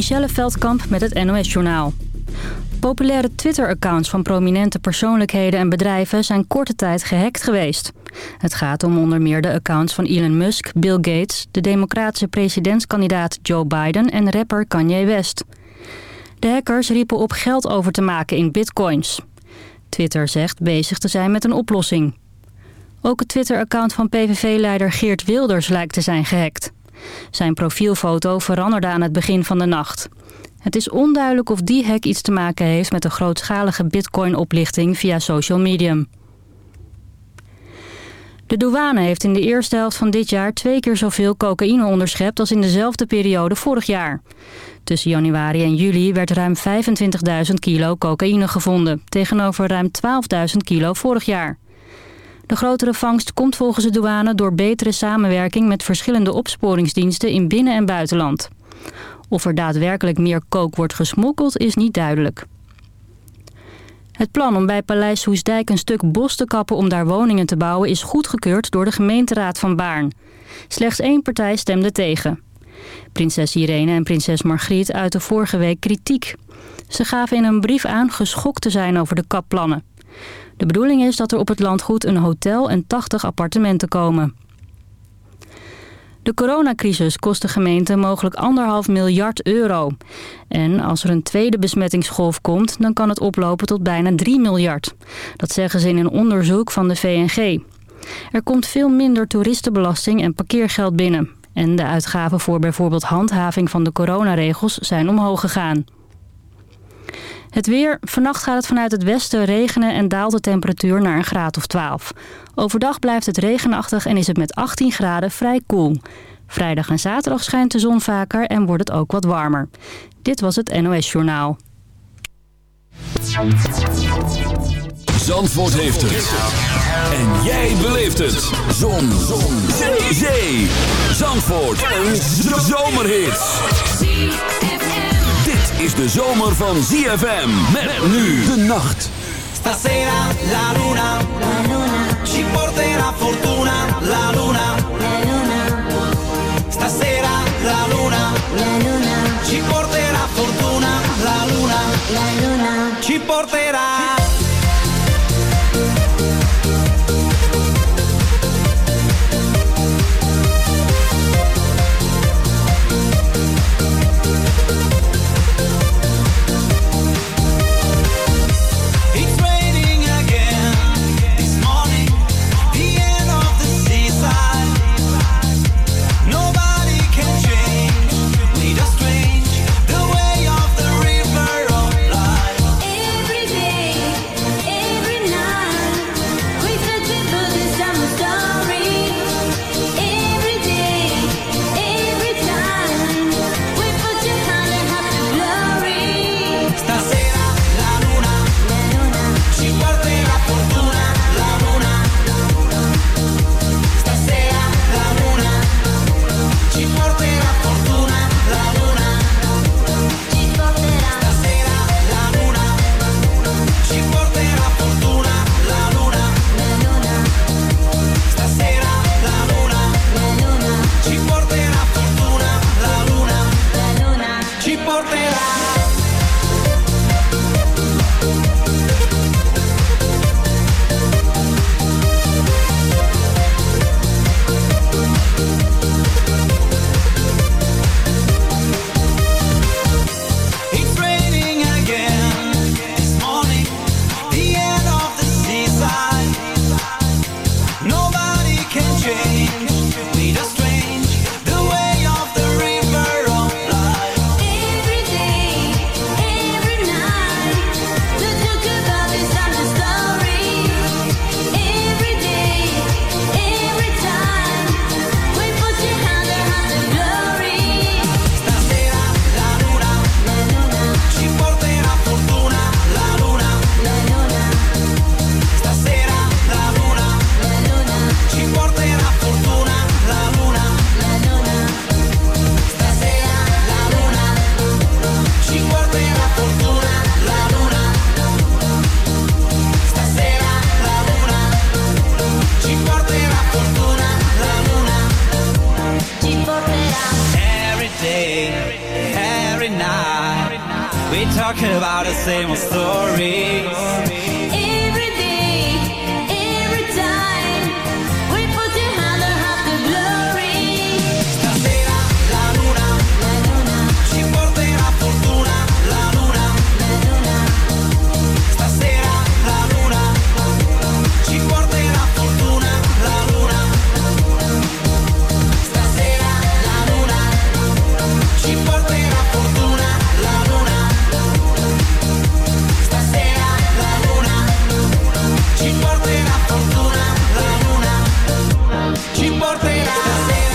Michelle Veldkamp met het NOS-journaal. Populaire Twitter-accounts van prominente persoonlijkheden en bedrijven zijn korte tijd gehackt geweest. Het gaat om onder meer de accounts van Elon Musk, Bill Gates, de democratische presidentskandidaat Joe Biden en rapper Kanye West. De hackers riepen op geld over te maken in bitcoins. Twitter zegt bezig te zijn met een oplossing. Ook het Twitter-account van PVV-leider Geert Wilders lijkt te zijn gehackt. Zijn profielfoto veranderde aan het begin van de nacht. Het is onduidelijk of die hack iets te maken heeft met de grootschalige bitcoin-oplichting via social medium. De douane heeft in de eerste helft van dit jaar twee keer zoveel cocaïne onderschept als in dezelfde periode vorig jaar. Tussen januari en juli werd ruim 25.000 kilo cocaïne gevonden, tegenover ruim 12.000 kilo vorig jaar. De grotere vangst komt volgens de douane door betere samenwerking met verschillende opsporingsdiensten in binnen- en buitenland. Of er daadwerkelijk meer kook wordt gesmokkeld is niet duidelijk. Het plan om bij Paleis Soesdijk een stuk bos te kappen om daar woningen te bouwen is goedgekeurd door de gemeenteraad van Baarn. Slechts één partij stemde tegen. Prinses Irene en prinses Margriet uiten vorige week kritiek. Ze gaven in een brief aan geschokt te zijn over de kapplannen. De bedoeling is dat er op het landgoed een hotel en 80 appartementen komen. De coronacrisis kost de gemeente mogelijk anderhalf miljard euro. En als er een tweede besmettingsgolf komt, dan kan het oplopen tot bijna 3 miljard. Dat zeggen ze in een onderzoek van de VNG. Er komt veel minder toeristenbelasting en parkeergeld binnen. En de uitgaven voor bijvoorbeeld handhaving van de coronaregels zijn omhoog gegaan. Het weer. Vannacht gaat het vanuit het westen regenen en daalt de temperatuur naar een graad of 12. Overdag blijft het regenachtig en is het met 18 graden vrij koel. Vrijdag en zaterdag schijnt de zon vaker en wordt het ook wat warmer. Dit was het NOS Journaal. Zandvoort heeft het. En jij beleeft het. Zon. zon. Zee. Zee. Zandvoort. Een zomerhit is de zomer van ZFM. Met nu de nacht. Stasera la luna, la luna ci porterà fortuna, la luna, la luna. Stasera la luna, la luna ci porterà fortuna, la luna, la luna ci porterà ci porterà fortuna, la luna ci porterà stasera.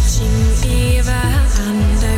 touching Eva under.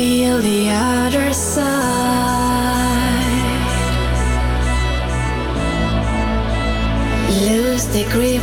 feel the other side. Lose the grip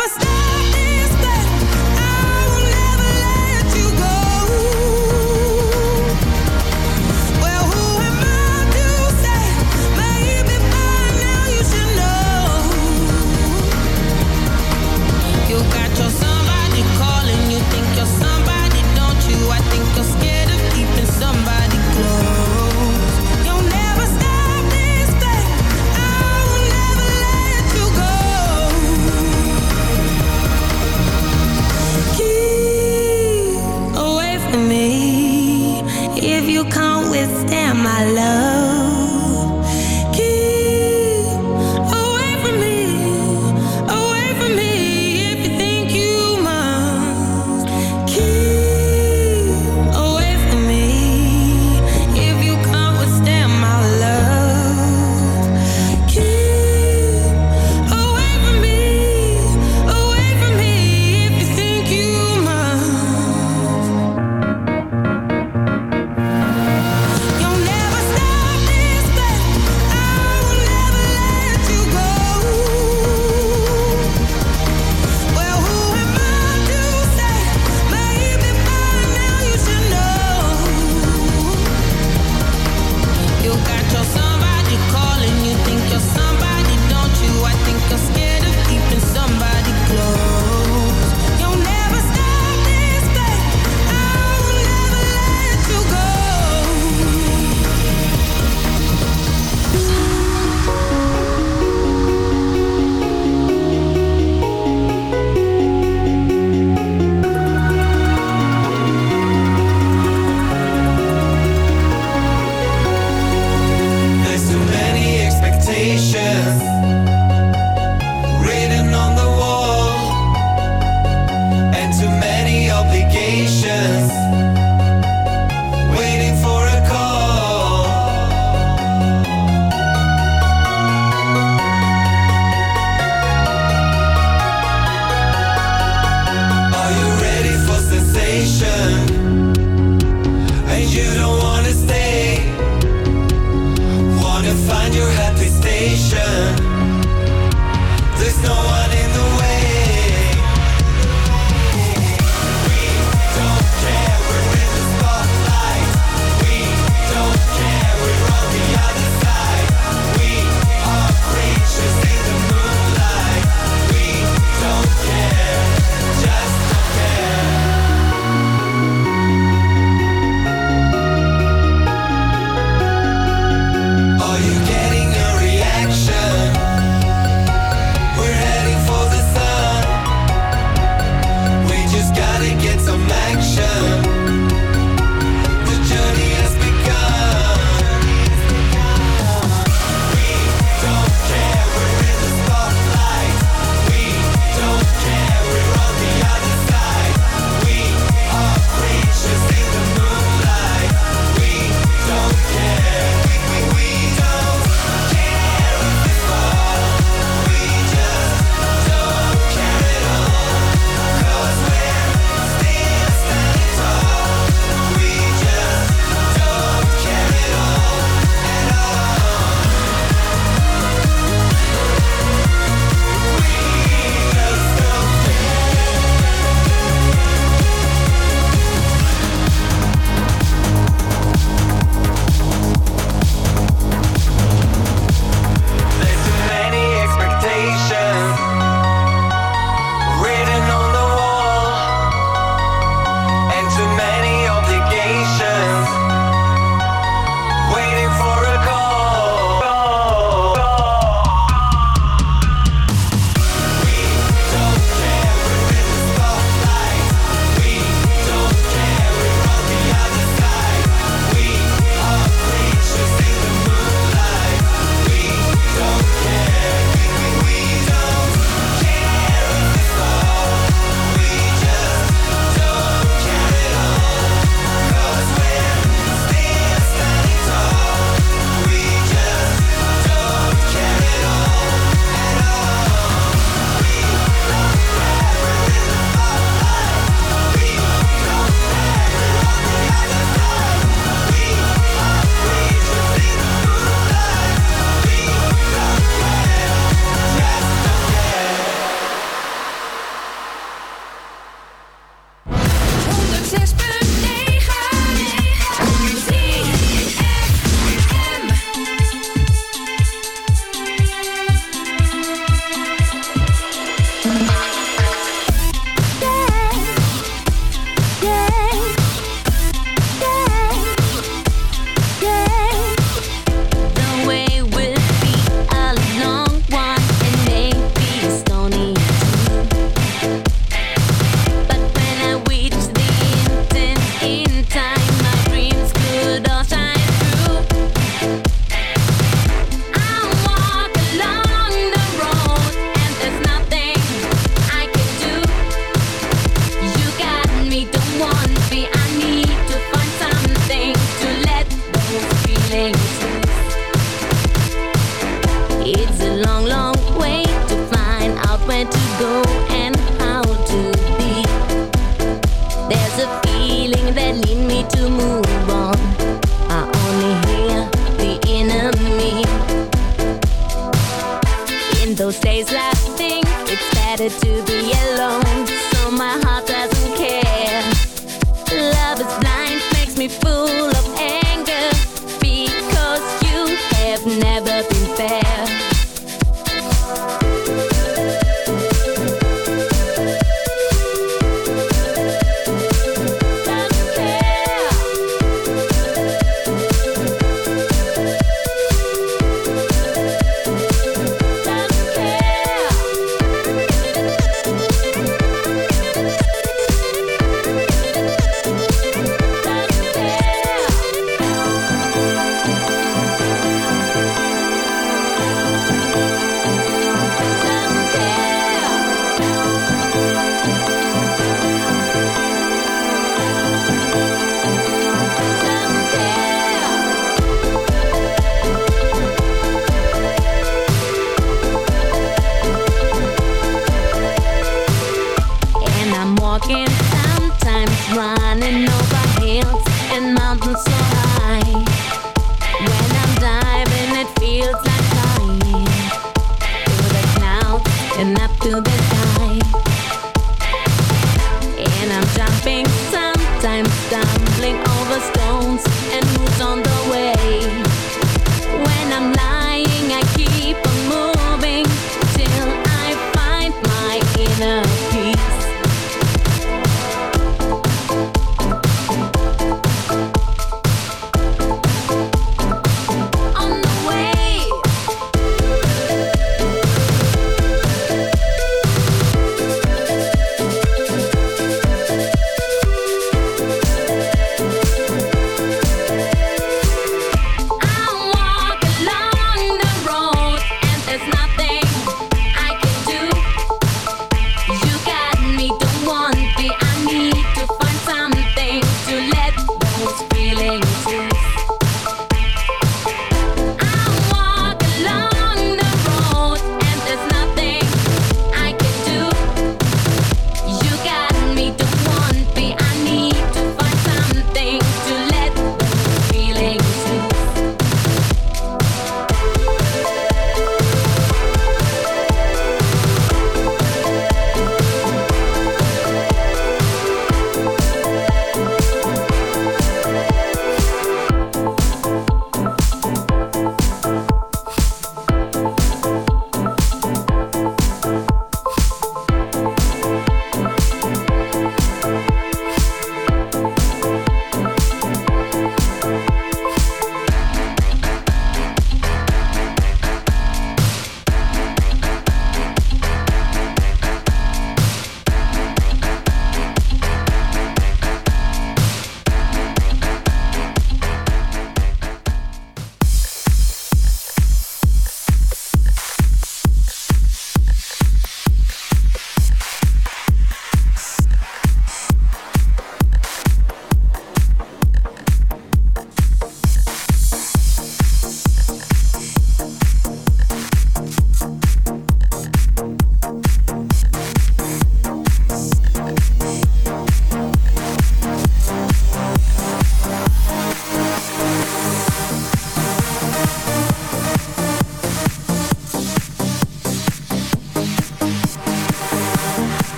my love.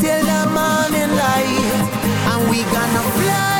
till the morning light. And we gonna fly.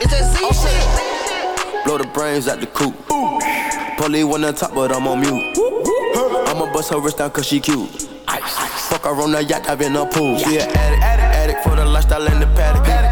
It's that Z shit. It's that Z shit. Blow the brains out the coop. Polly one on top, but I'm on mute. I'ma bust her wrist down cause she cute. Fuck her on the yacht, I've been a pool. Yeah, an addict, addict for the lifestyle and the paddock.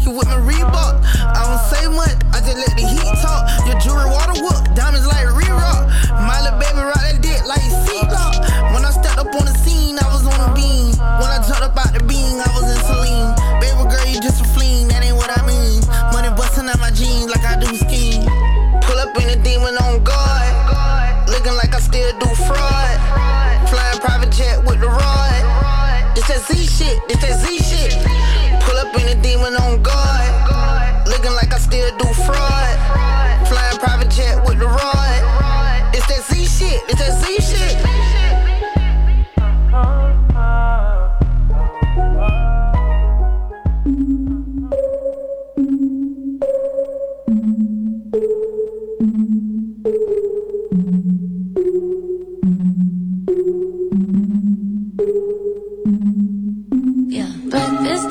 Z-Walk, dicky with my Reebok. I don't say much, I just let the heat talk. Your jewelry water whoop, diamonds like re-rock. My little baby rock that dick like seatlock. When I stepped up on the scene, I was on a beam. When I jumped up out the beam, I was in saline. Baby girl, you just a fleen, that ain't what I mean. Money busting out my jeans like I do skiing. Pull up in a demon on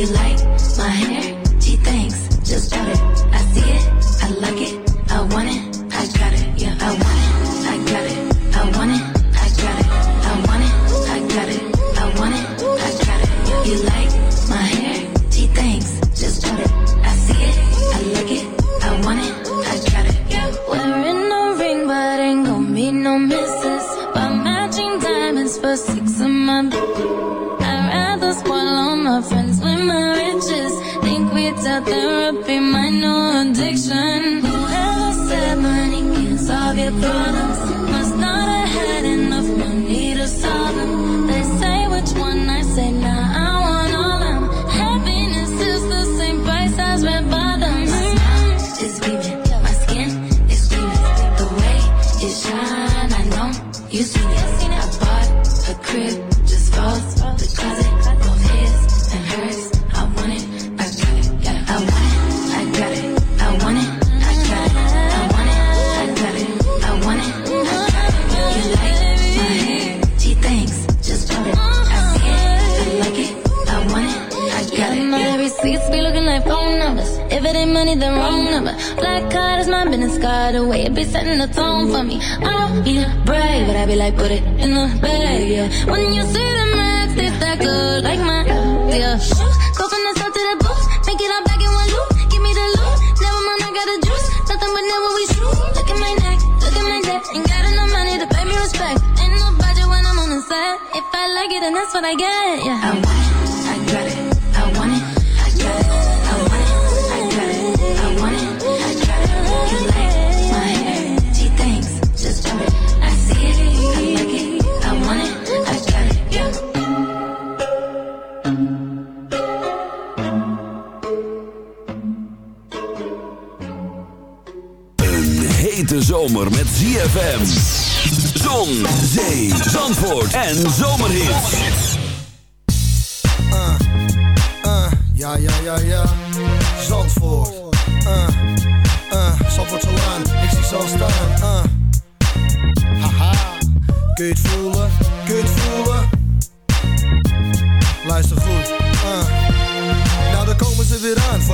You like business. The way it be setting the tone for me. I don't a brag, but I be like, put it in the bag, yeah. When you see the max, they that good like my, yeah. Shoes, go from the south to the boots. Make it all back in one loop. Give me the loot. Never mind, I got the juice. Nothing but never we shoot. Look at my neck, look at my neck. Ain't got enough money to pay me respect. Ain't no budget when I'm on the set. If I like it, then that's what I get, yeah. I want it, I got it. Zomer met ZFM. Zon, zee, zandvoort en zomerhit. Uh, uh, ja, ja, ja, ja. Zandvoort. Uh, uh, aan. Ik zie zo staan. Uh. Haha. Kun je het voelen? Kun je het voelen? Luister goed.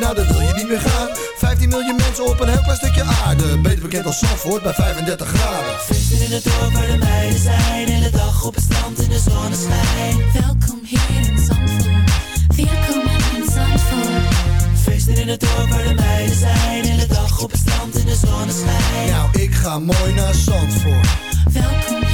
nou dan wil je niet meer gaan. 15 miljoen mensen op een heel klein stukje aarde. Beter bekend als Zandvoort bij 35 graden. Feesten in het dorp waar de meiden zijn. Hele dag op het strand in de zonneschijn. Welkom hier in Zandvoort. Welkom in Zandvoort. Feesten in het dorp waar de meiden zijn. Hele dag op het strand in de zonneschijn. Nou, ik ga mooi naar Zandvoort. Welkom hier in Zandvoort.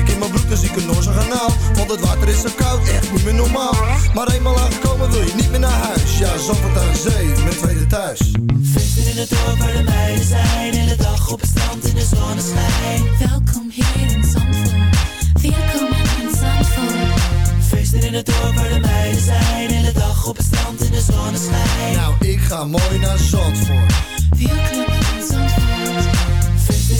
ik in mijn broek, ik een Noorse kanaal Want het water is zo koud, echt niet meer normaal Maar eenmaal aangekomen wil je niet meer naar huis Ja, Zandvoort aan zee, mijn tweede thuis Feesten in het dorp waar de meiden zijn. Hele dag op het strand in de zonneschijn. Welkom hier in Zandvoort. Welkom in Zandvoort. Feesten in het dorp waar de meiden zijn. Hele dag op het strand in de zonneschijn. Nou, ik ga mooi naar Zandvoort Welkom in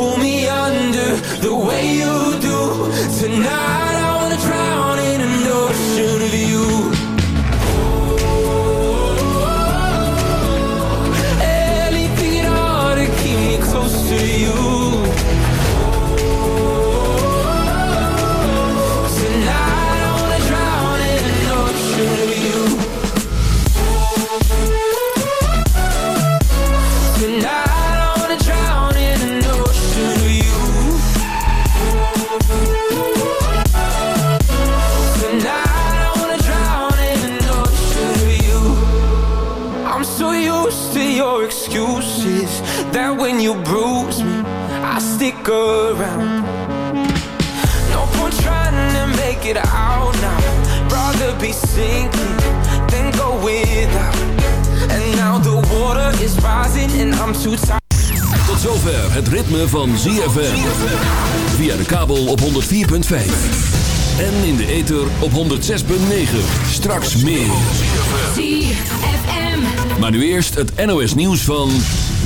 Pull me under the way you do Tonight around. No point trying to make it out now. Rather be sinking than go without. And now the water is rising and I'm too tired. Tot zover het ritme van ZFM. Via de kabel op 104.5. En in de ether op 106.9. Straks meer. Maar nu eerst het NOS nieuws van...